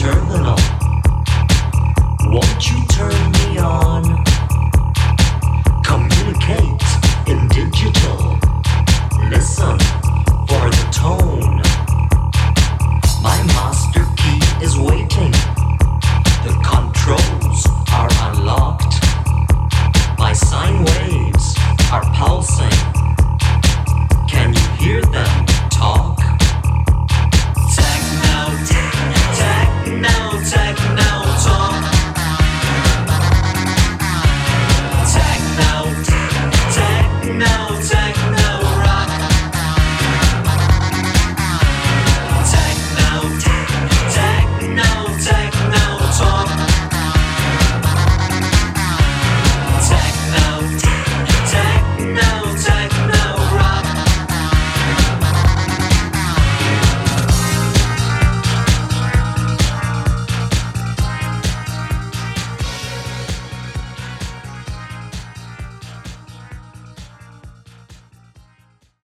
turn no.